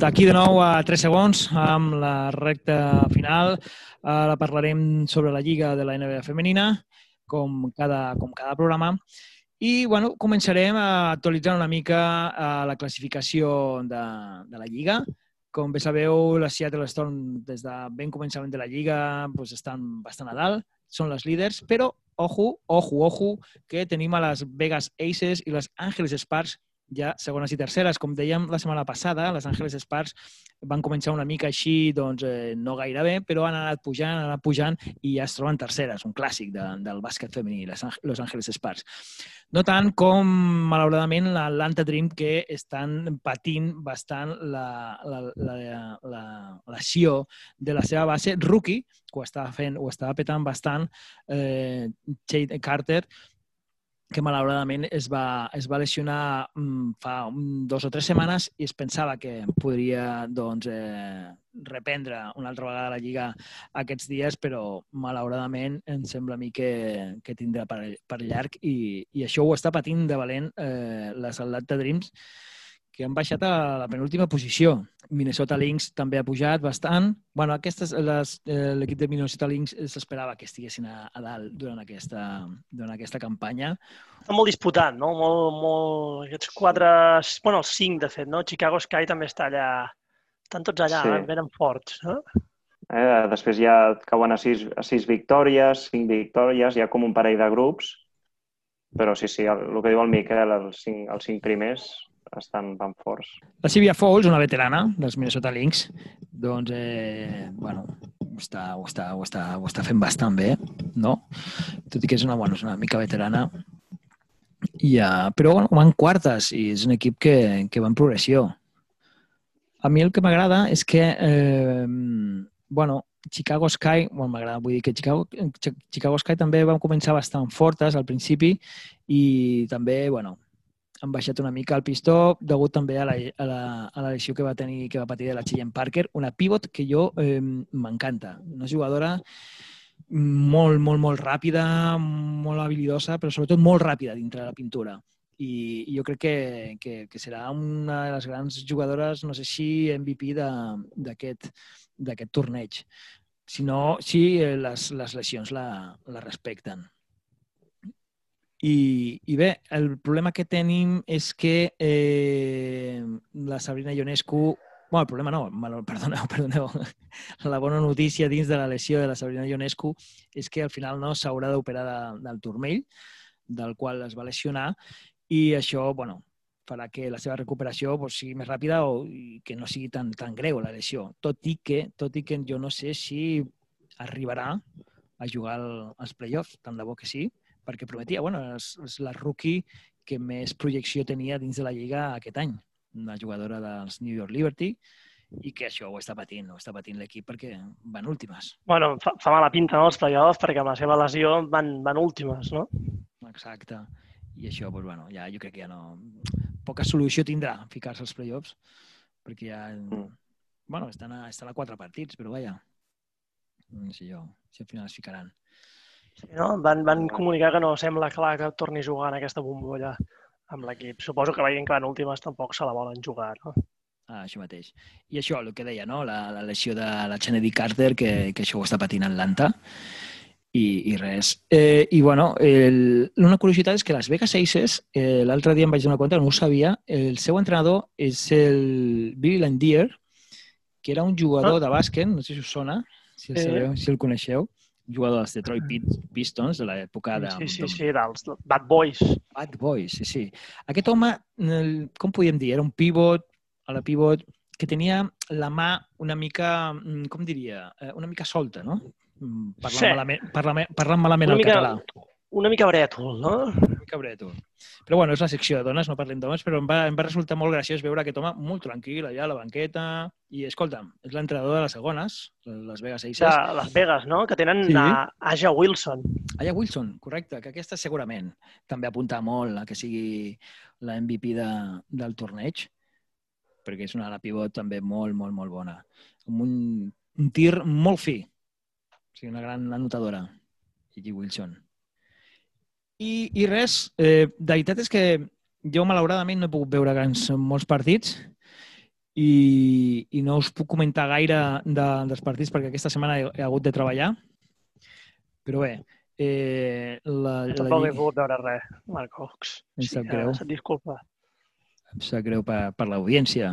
Bé, d'aquí de nou a 3 segons amb la recta final. Ara parlarem sobre la Lliga de la NBA femenina, com cada, com cada programa. I bueno, començarem a actualitzar una mica eh, la classificació de, de la Lliga. Com bé sabeu, la Seattle Storm des de ben començament de la Lliga doncs estan bastant a dalt, són les líders, però ojo, ojo, ojo, que tenim a les Vegas Aces i les Angeles Sparks ja segones i terceres. Com dèiem la setmana passada, les Angeles Sparks van començar una mica així, doncs eh, no gaire bé, però han anat pujant, han anat pujant i ja es troben terceres, un clàssic de, del bàsquet femení, les Los Angeles Sparks. No tant com, malauradament, l'Atlanta Dream, que estan patint bastant la, la, la, la, la lesió de la seva base rookie, que ho estava fent, ho estava petant bastant, eh, Jade Carter, que malauradament es va, es va lesionar mm, fa un, dos o tres setmanes i es pensava que podria doncs, eh, reprendre una altra vegada la Lliga aquests dies, però malauradament em sembla a mi que, que tindrà per, per llarg i, i això ho està patint de valent eh, les Atlanta Dreams, que han baixat a la penúltima posició. Minnesota Lynx també ha pujat bastant. bueno, aquestes, les, eh, l'equip de Minnesota Lynx s'esperava que estiguessin a, a dalt durant aquesta, durant aquesta campanya. Està molt disputat, no? Molt, molt... Aquests quatre... Bueno, els cinc, de fet, no? Chicago Sky també està allà... Estan tots allà, Sí. sí. venen forts, no? Eh? Després ja cauen a sis, a sis victòries, cinc victòries, hi ha com un parell de grups, però sí, sí, el, el que diu el Miquel, els cinc, els cinc primers estan van forts. La Silvia Fouls, una veterana dels Minnesota Lynx, doncs, eh, bueno, ho està, ho, està, ho, està, ho està fent bastant bé, no? Tot i que és una, bueno, és una mica veterana. I, uh, però bueno, van quartes i és un equip que, que va en progressió. A mi el que m'agrada és que eh, bueno, Chicago Sky, bueno, m'agrada, vull dir que Chicago, Chi- Chicago Sky també van començar bastant fortes al principi i també, bueno, han baixat una mica el pistó degut també a la, a la, a la lesió que va tenir que va patir de la Cheyenne Parker, una pivot que jo eh, m'encanta. Una jugadora molt, molt, molt ràpida, molt habilidosa, però sobretot molt ràpida dintre de la pintura. I, i jo crec que, que, que serà una de les grans jugadores, no sé si MVP d'aquest torneig. Si no, si eh, les, les lesions la, la respecten. I, I bé, el problema que tenim és que eh, la Sabrina Ionescu... Bueno, el problema no, mal- [LAUGHS] perdoneu, perdoneu. La bona notícia dins de la lesió de la Sabrina Ionescu és que al final no s'haurà d'operar de, del turmell, del qual es va lesionar, i això, bueno, farà que la seva recuperació pues, sigui més ràpida o que no sigui tan, tan greu la lesió. Tot i que, tot i que jo no sé si arribarà a jugar al, als playoffs, tant de bo que sí, perquè prometia, bueno, és, és la rookie que més projecció tenia dins de la Lliga aquest any, una jugadora dels New York Liberty, i que això ho està patint, ho està patint l'equip perquè van últimes. Bueno, fa, fa mala pinta, no, els playoffs, perquè amb la seva lesió van, van últimes, no? Exacte. I això, doncs, bueno, ja, jo crec que ja no... Poca solució tindrà ficar-se als playoffs, perquè ja... Bueno, estan a, estan a quatre partits, però vaja. No sé jo, si al final es ficaran. Sí, no? Van, van comunicar que no sembla clar que torni a jugar en aquesta bombolla amb l'equip. Suposo que veient que van últimes tampoc se la volen jugar, no? Ah, això mateix. I això, el que deia, no? la, la lesió de la Kennedy Carter, que, que això ho està patint Atlanta, i, i res. Eh, I, bueno, el, una curiositat és que Las Vegas Aces, eh, l'altre dia em vaig donar compte, no ho sabia, el seu entrenador és el Billy Landier, que era un jugador Ah. de bàsquet, no sé si us sona, si el, sabeu, si el coneixeu, jugador dels Detroit Pit- Pistons, de l'època de... Sí, sí, sí, dels Bad Boys. Bad Boys, sí, sí. Aquest home, com podíem dir, era un pivot, a la pivot, que tenia la mà una mica, mm, com diria, Eh, una mica solta, no? Mm, Parlant, Sí. malament, parlant, parlant malament Una el mica, català. Una mica brètol, no? Una mica brètol. Però bueno, és la secció de dones, no parlem d'homes, però em va, em va resultar molt graciós veure aquest home molt tranquil allà a la banqueta. I, escolta'm, és l'entrenador de les segones, les Vegas Aces. De Las Vegas, no? Que tenen Sí. a Aja Wilson. Aya Wilson, correcte, que aquesta segurament també apunta molt a que sigui la MVP de, del torneig, perquè és una ala pivot també molt, molt, molt bona. Amb un, un tir molt fi. O sigui, una gran anotadora, Gigi Wilson. I, i res, eh, de veritat és que jo malauradament no he pogut veure grans, molts partits i, i no us puc comentar gaire de, dels partits perquè aquesta setmana he, he hagut de treballar. Però bé, eh, la, la, Tampoc he pogut veure res, Marc Ox. Em sap que greu. se't Disculpa. em sap greu per, per l'audiència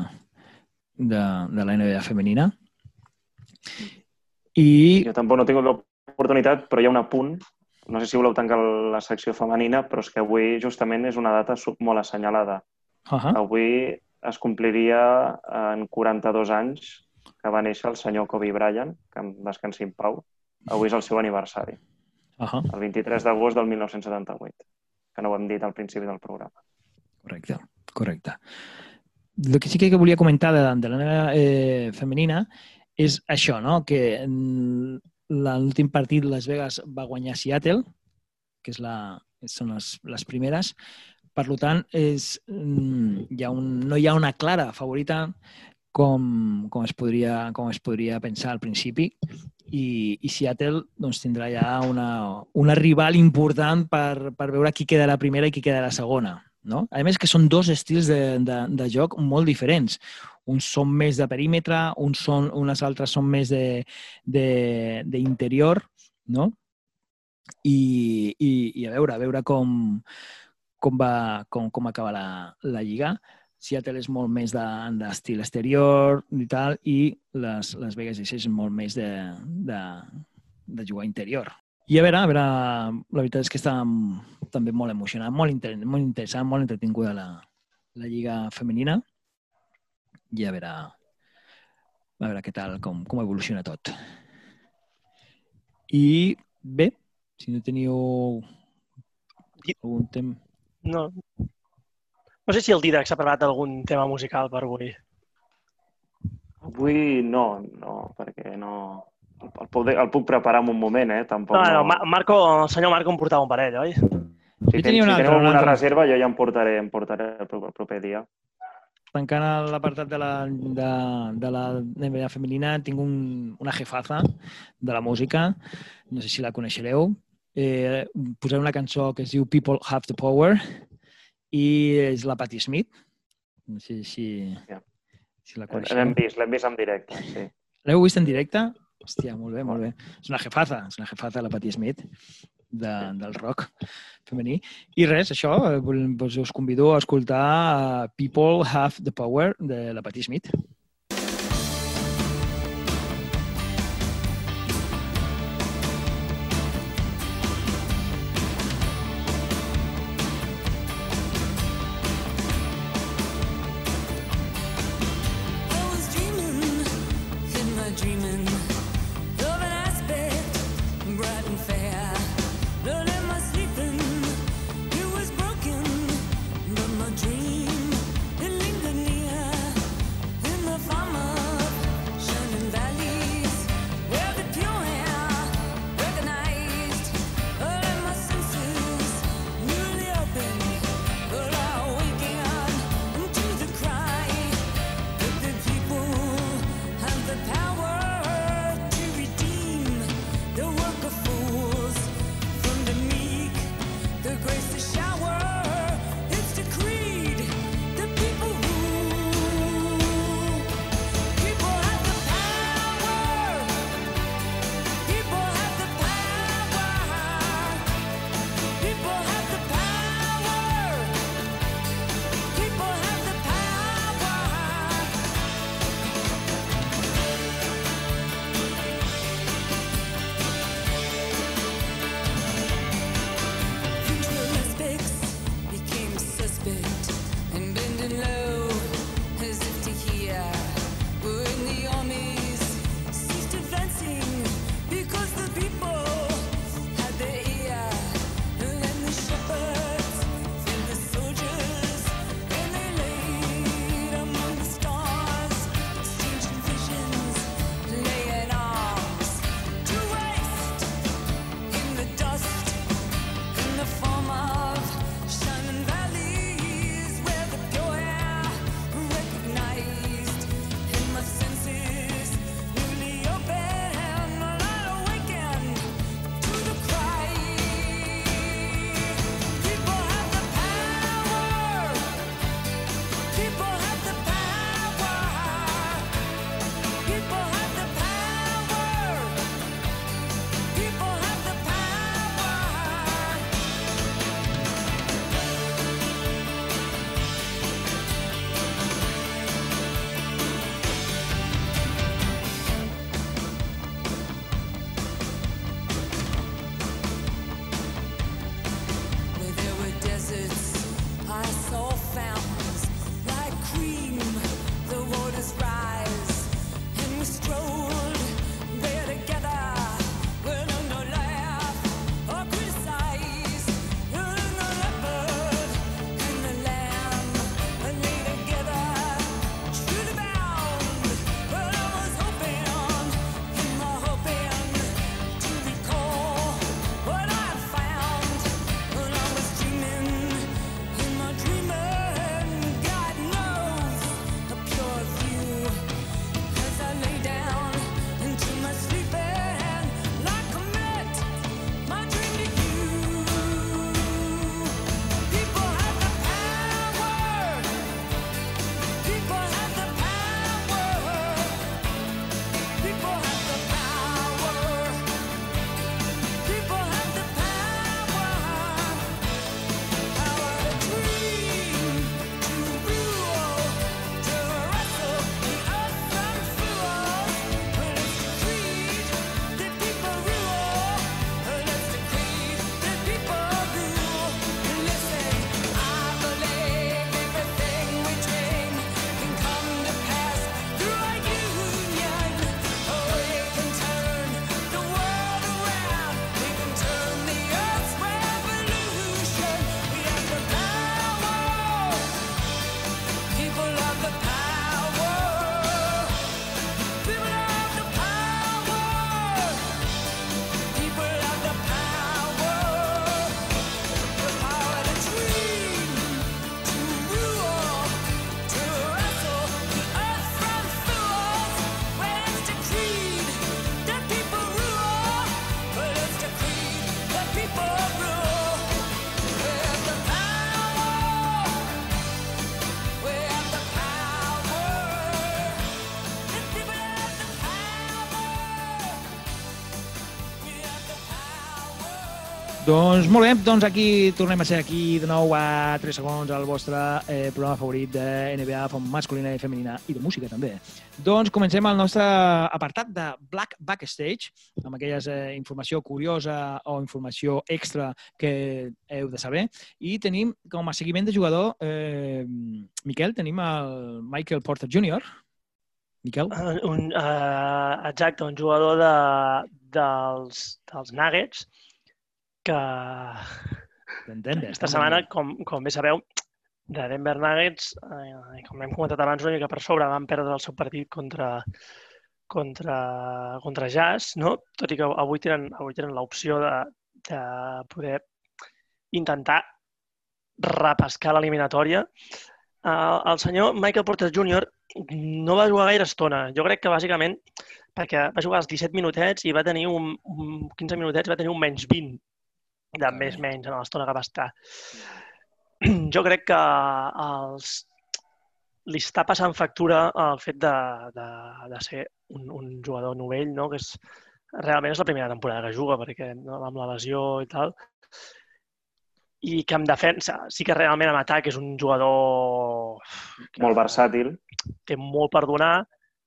de, de la NBA femenina. I Jo tampoc no tingut l'oportunitat, però hi ha un apunt. No sé si voleu tancar la secció femenina, però és que avui justament és una data molt assenyalada. uh -huh. Avui es compliria en 42 anys que va néixer el senyor Kobe Bryant, que en descansi en pau. Avui és el seu aniversari, uh -huh. el 23 d'agost del 1978, que no ho hem dit al principi del programa. correcte, correcte. El que sí que volia comentar de, de la NBA eh, femenina és això, no? que mm, l'últim partit Las Vegas va guanyar Seattle, que és la, són les, les primeres. Per tant, és, mm, hi ha un, no hi ha una clara favorita com, com, es podria, com es podria pensar al principi i, i Seattle doncs, tindrà ja una, una rival important per, per veure qui queda la primera i qui queda la segona. No? A més que són dos estils de, de, de joc molt diferents. Uns són més de perímetre, uns són, unes altres són més d'interior, no? I, i, I a veure, a veure com, com, va, com, com acaba la, la lliga. Seattle és molt més de- d'estil de, exterior i tal, i les, les Vegas és molt més de, de, de jugar interior. I a veure, a veure, la veritat és que està també molt emocionant, molt, inter molt interessant, molt entretinguda la, la lliga femenina i a veure, a veure què tal, com, com evoluciona tot. I bé, si no teniu algun tema... No. No sé si el Didac s'ha preparat algun tema musical per avui. Avui no, no, perquè no... El, el, puc, el puc preparar en un moment, eh? Tampoc no, no, no. Marco, el senyor Marco em portava un parell, oi? Si, ten, si altra, teniu altra. reserva, jo ja em portaré, em portaré el proper dia tancant l'apartat de, la, de, de la NBA femenina, tinc un, una jefaza de la música, no sé si la coneixereu. Eh, posaré una cançó que es diu People Have the Power i és la Patti Smith. No sé si, si la eh, coneixeu. L'hem vist, l'hem vist en directe, sí. L'heu vist en directe? Hòstia, molt bé, molt bé. És una jefaza, és una jefaza la Patti Smith de, del rock femení. I res, això, eh, doncs us convido a escoltar eh, People Have the Power de la Patti Smith. Doncs molt bé, doncs aquí tornem a ser aquí de nou a 3 segons al vostre eh, programa favorit de NBA fem masculina i femenina i de música també. Doncs comencem el nostre apartat de Black Backstage amb aquelles eh, informació curiosa o informació extra que heu de saber i tenim com a seguiment de jugador eh, Miquel, tenim el Michael Porter Jr. Miquel? Uh, un, uh, exacte, un jugador de, dels, dels Nuggets que aquesta setmana, com, com bé sabeu, de Denver Nuggets, eh, com hem comentat abans, una mica per sobre, van perdre el seu partit contra, contra, contra Jazz, no? tot i que avui tenen, avui tenen l'opció de, de poder intentar repescar l'eliminatòria. Uh, el senyor Michael Porter Jr. no va jugar gaire estona. Jo crec que bàsicament perquè va jugar els 17 minutets i va tenir un, un 15 minutets va tenir un menys 20 de més menys en l'estona que va estar. [CLEARS THROAT] Jo crec que els, li està passant factura el fet de, de, de ser un, un jugador novell, no? que és, realment és la primera temporada que juga, perquè no, amb la lesió i tal, i que en defensa sí que realment en atac és un jugador que Molt versàtil. té molt per donar,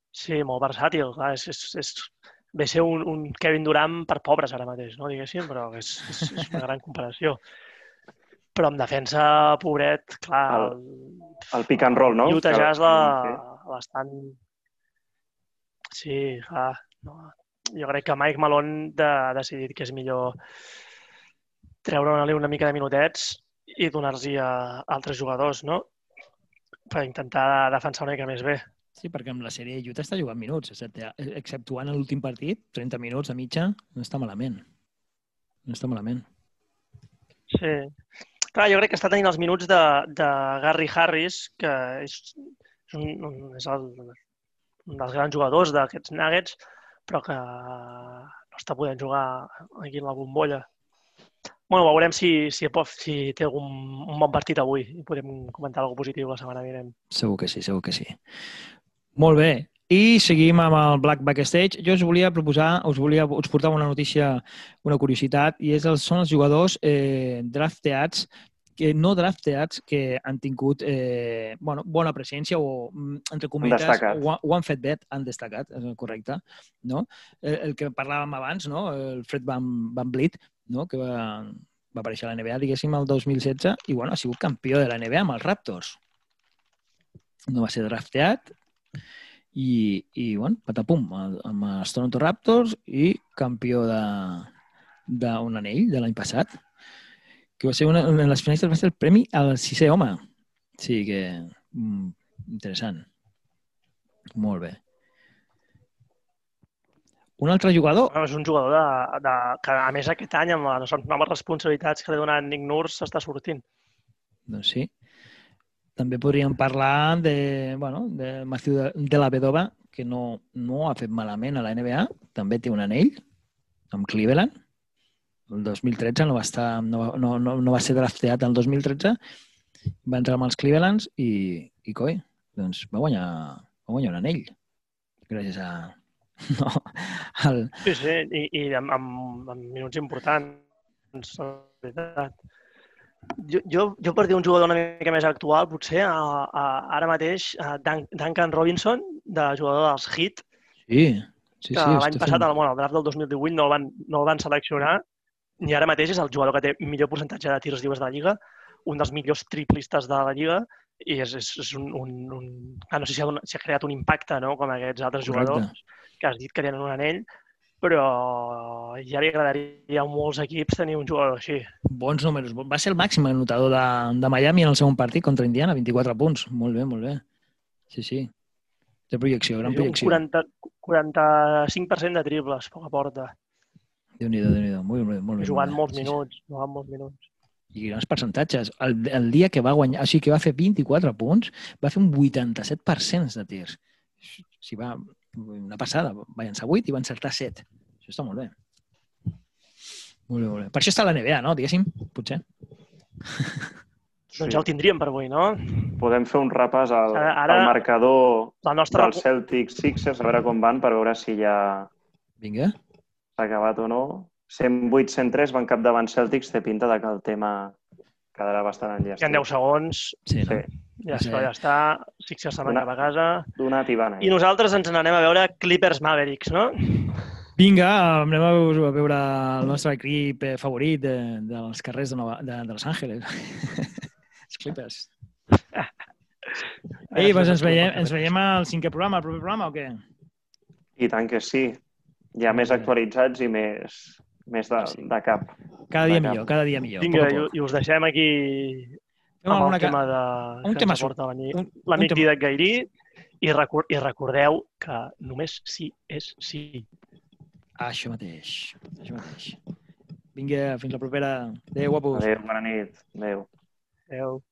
sí, molt versàtil, clar, és, és, és ve ser un, un Kevin Durant per pobres ara mateix, no, diguéssim, però és, és, és una gran comparació. Però en defensa, pobret, clar, El- el, pick and roll, no? Utah Jazz l'estan... Sí, clar, no. jo crec que Mike Malone de, ha decidit que és millor treure-li una mica de minutets i donar-los a altres jugadors, no? Per intentar defensar una mica més bé. Sí, perquè amb la sèrie Utah està jugant minuts, excepte, exceptuant l'últim partit, 30 minuts a mitja, no està malament. No està malament. Sí. Clar, jo crec que està tenint els minuts de, de Gary Harris, que és, és, un, és el, un dels grans jugadors d'aquests Nuggets, però que no està podent jugar aquí en la bombolla. Bueno, veurem si, si, pot, si té algun un bon partit avui i podem comentar alguna positiu la setmana vinent. Segur que sí, segur que sí. Molt bé. I seguim amb el Black Backstage. Jo us volia proposar, us volia us portar una notícia, una curiositat, i és els, són els jugadors eh, drafteats que no drafteats que han tingut eh, bueno, bona presència o, mm, entre cometes, ho, ha- ho han fet bé, han destacat, és el correcte. No? El, el que parlàvem abans, no? el Fred Van, Van Vliet, no? que va, va aparèixer a la NBA, diguéssim, el 2016, i bueno, ha sigut campió de la NBA amb els Raptors. No va ser drafteat, i, i bueno, patapum, amb els Toronto Raptors i campió de d'un anell de l'any passat, que va ser una, en les finalistes va ser el premi al sisè home. Sí que... Mm, interessant. Molt bé. Un altre jugador... Bueno, és un jugador de, de, que, a més, aquest any, amb les noves responsabilitats que li ha donat Nick Nurse, està sortint. Doncs sí. També podríem parlar de, bueno, de Matthew de, la Vedova, que no, no ha fet malament a la NBA. També té un anell amb Cleveland. El 2013 no va, estar, no, no, no, no va ser drafteat el 2013. Va entrar amb els Clevelands i, i coi, doncs va guanyar, va guanyar un anell. Gràcies a... [LAUGHS] No, al, Sí, sí, i, i amb, amb, amb minuts importants, la veritat. Jo, jo, jo per dir un jugador una mica més actual, potser a, a, ara mateix a Dun Duncan Robinson, de jugador dels Heat, sí, sí, que sí. l'any passat, fent- al, bueno, al draft del 2018, no el, van, no el van seleccionar, i ara mateix és el jugador que té millor percentatge de tirs lliures de la Lliga, un dels millors triplistes de la Lliga, i és, és, és un, un, un... Ah, no sé si ha, donat, si ha creat un impacte, no?, com aquests altres Correcte. jugadors que has dit que tenen un anell, però ja li agradaria a molts equips tenir un jugador així. Bons números. Va ser el màxim anotador de, de Miami en el segon partit contra Indiana, 24 punts. Molt bé, molt bé. Sí, sí. Té projecció, gran un projecció. 40, 45% de triples, poca porta. Déu-n'hi-do, déu nhi déu Molt bé, molt bé. Jugant molt molts bé. minuts, jugant molts minuts. I grans percentatges. El, el dia que va guanyar, o sigui, que va fer 24 punts, va fer un 87% de tirs. O sigui, va, una passada. Va llançar 8 i va encertar 7. Això està molt bé. Molt bé, molt bé. Per això està la NBA, no? Diguéssim, potser. Doncs ja ho tindríem per avui, no? Podem fer un repàs al, Ara- ara- al marcador La nostra... dels Celtics Sixers, a veure com van, per veure si ja Vinga. s'ha acabat o no. 108-103 van capdavant Celtics, té pinta de que el tema quedarà bastant Hi ha enllestit. 10 segons, Sí, no? Sí, ja Sí. està, ja està. Sixers se'n cap a casa. donat i van I nosaltres ens n'anem a veure Clippers Mavericks, no? Vinga, anem a veure, el nostre equip eh, favorit de, dels carrers de, Nova, de, de Los Angeles. [LAUGHS] Els Clippers. [LAUGHS] Ei, doncs ens veiem, ens veiem al cinquè programa, al proper programa, o què? I tant que sí. Ja més actualitzats i més, més de, Sí. de cap. Cada dia Vinga. millor, cada dia millor. Vinga, i, poc. i us deixem aquí Fem amb el tema de, un que tema ens aporta l'amic Didac Gairí i, recor i recordeu que només sí és sí. Això mateix, això mateix. Vinga, fins la propera. Adéu, guapos. Adéu, bona nit. Adéu. Adéu.